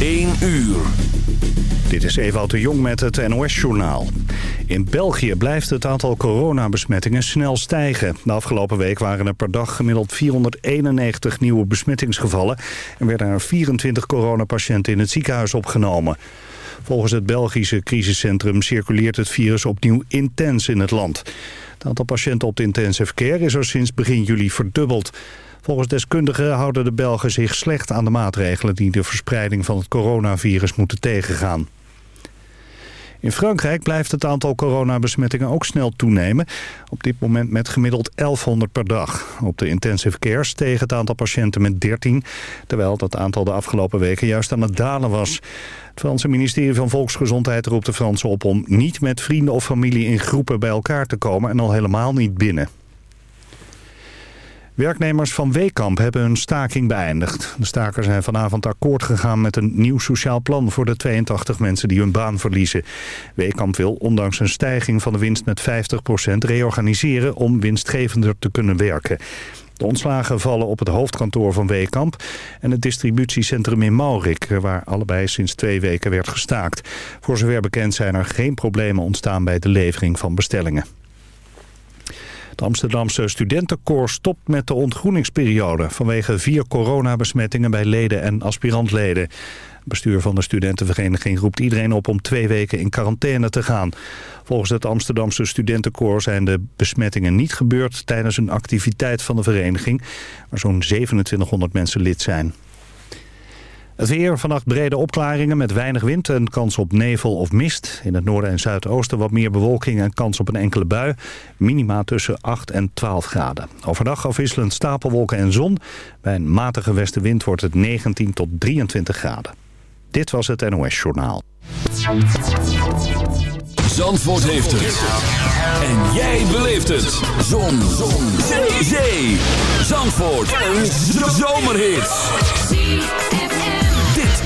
1 uur. Dit is Ewout de Jong met het NOS-journaal. In België blijft het aantal coronabesmettingen snel stijgen. De afgelopen week waren er per dag gemiddeld 491 nieuwe besmettingsgevallen... en werden er 24 coronapatiënten in het ziekenhuis opgenomen. Volgens het Belgische crisiscentrum circuleert het virus opnieuw intens in het land. Het aantal patiënten op de intensive care is er sinds begin juli verdubbeld... Volgens deskundigen houden de Belgen zich slecht aan de maatregelen... die de verspreiding van het coronavirus moeten tegengaan. In Frankrijk blijft het aantal coronabesmettingen ook snel toenemen. Op dit moment met gemiddeld 1100 per dag. Op de intensive care steeg het aantal patiënten met 13... terwijl dat aantal de afgelopen weken juist aan het dalen was. Het Franse ministerie van Volksgezondheid roept de Fransen op... om niet met vrienden of familie in groepen bij elkaar te komen... en al helemaal niet binnen. Werknemers van Weekamp hebben hun staking beëindigd. De stakers zijn vanavond akkoord gegaan met een nieuw sociaal plan... voor de 82 mensen die hun baan verliezen. Weekamp wil, ondanks een stijging van de winst met 50% reorganiseren om winstgevender te kunnen werken. De ontslagen vallen op het hoofdkantoor van Weekamp... en het distributiecentrum in Maurik... waar allebei sinds twee weken werd gestaakt. Voor zover bekend zijn er geen problemen ontstaan... bij de levering van bestellingen. Het Amsterdamse studentenkoor stopt met de ontgroeningsperiode... vanwege vier coronabesmettingen bij leden en aspirantleden. Het bestuur van de studentenvereniging roept iedereen op om twee weken in quarantaine te gaan. Volgens het Amsterdamse studentenkoor zijn de besmettingen niet gebeurd... tijdens een activiteit van de vereniging, waar zo'n 2700 mensen lid zijn. Het weer, vannacht brede opklaringen met weinig wind en kans op nevel of mist. In het noorden en zuidoosten wat meer bewolking en kans op een enkele bui. Minima tussen 8 en 12 graden. Overdag afwisselend stapelwolken en zon. Bij een matige westenwind wordt het 19 tot 23 graden. Dit was het NOS Journaal. Zandvoort heeft het. En jij beleeft het. Zon. zon. Zee. Zee. Zandvoort. Een zomerhit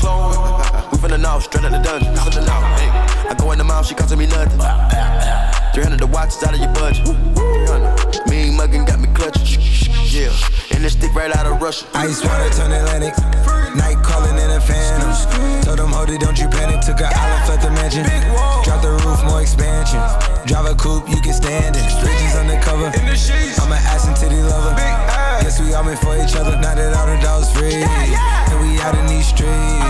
Clone, we finna know, straight out the dungeon. Finna know, hey. I go in the mouth, she costing me nothing. 300 the watch is out of your budget. 300. Mean muggin' got me clutching. Yeah, and this stick right out of Russia. Ice water turn Atlantic. Night calling in a phantom. Told them, hold it, don't you panic. Took a island, left the mansion. Drop the roof, more expansion. Drive a coupe, you can stand it. Bridges undercover. I'm an ass and titty lover. Guess we all meant for each other. Now that all the dogs free. And we out in these streets.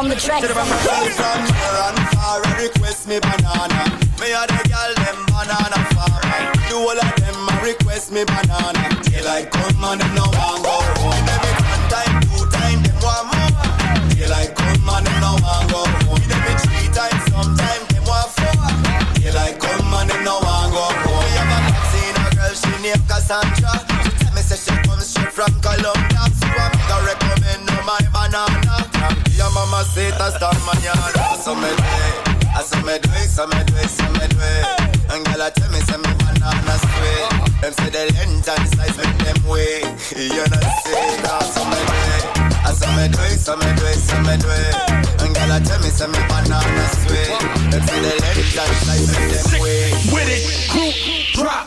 On the track. From near and far, I request me banana. Me a the girl them banana farm. Do all of them a request me banana. Daylight come and them no want go home. Every one time, two time, them want more. Daylight come and them no want go home. Every three times, sometime them want four. Daylight come and them no want go home. Me have a seen a girl she named Cassandra. She tell me say she comes straight from Colombia. It hasta mañana. So me. I saw me do it, so me do it, so me it. And girl, I tell me, say me banana sweet. Them say the length and the size make them way. You know say, now so me. I saw me do it, so me do it, so me it. And girl, I tell me, say me banana sweet. Them say the length and the size make them way. With it, group drop.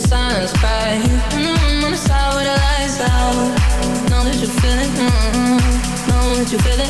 silence cry mm-hmm. out. That you feel it, mm-hmm. you feel it